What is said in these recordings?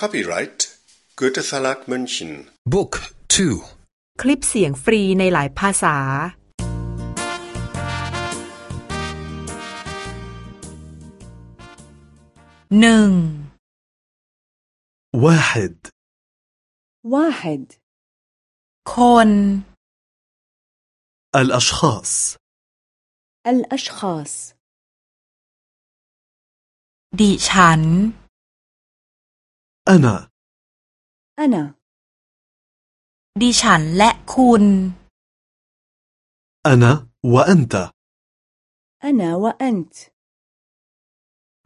Copyright Goethe Verlag München Book 2 คลิปเสียงฟรีในหลายภาษา หนึ่ง واحد واحد คน الأشخاص الأشخاص ดิฉัน أنا أنا ดิฉันและคุณ أنا وأنت أنا وأنت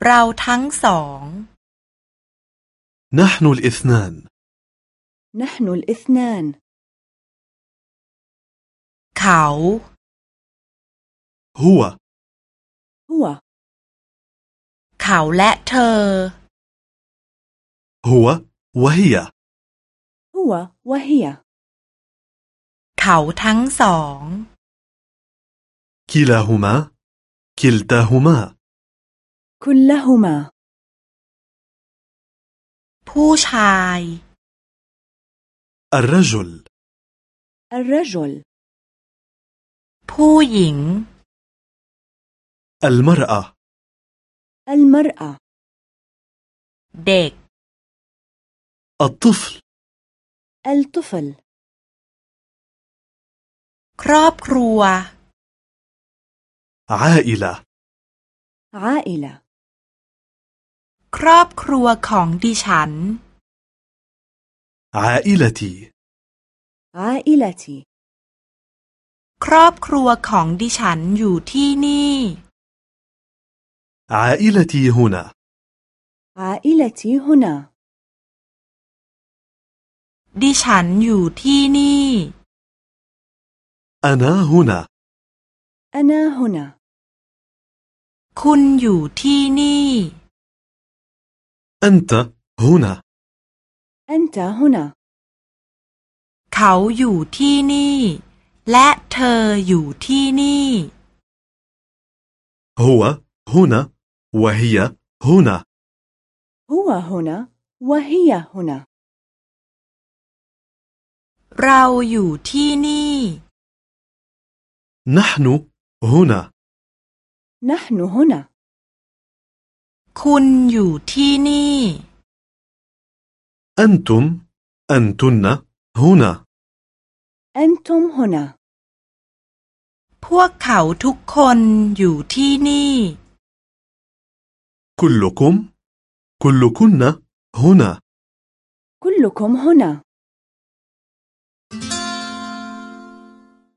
เราทั้งสอง نحن الاثنان نحن الاثنان เขา هو هو เขาและเธอ هو وهي هو وهي เขาทั้งสอง كلاهما كلتاهما كلهما ผู้ชาย الرجل الرجل ผู้หญิง المرأة المرأة เด็ก الطفل الطفل ครอบครัว عائلة عائلة ครอบครัวของดิฉัน عائلتي عائلتي ครอบครัวของดิฉันอยู่ที่นี่ عائلتي هنا عائلتي هنا ดิฉันอยู่ที่นี่ أنا هنا أنا هنا คุณอยู่ที่นี่ أنت هنا أنت هنا เขาอยู่ที่นี่ และเธออยู่ที่นี่ هو هنا وهي هنا هو هنا وهي هنا เราอยู่ที่นี่ نحن هنا نحن هنا คุณอยู่ที่นี่ أنتم أنتن هنا أنتم هنا พวกเขาทุกคนอยู่ที่นี่ كلكم كلكن هنا كلكم هنا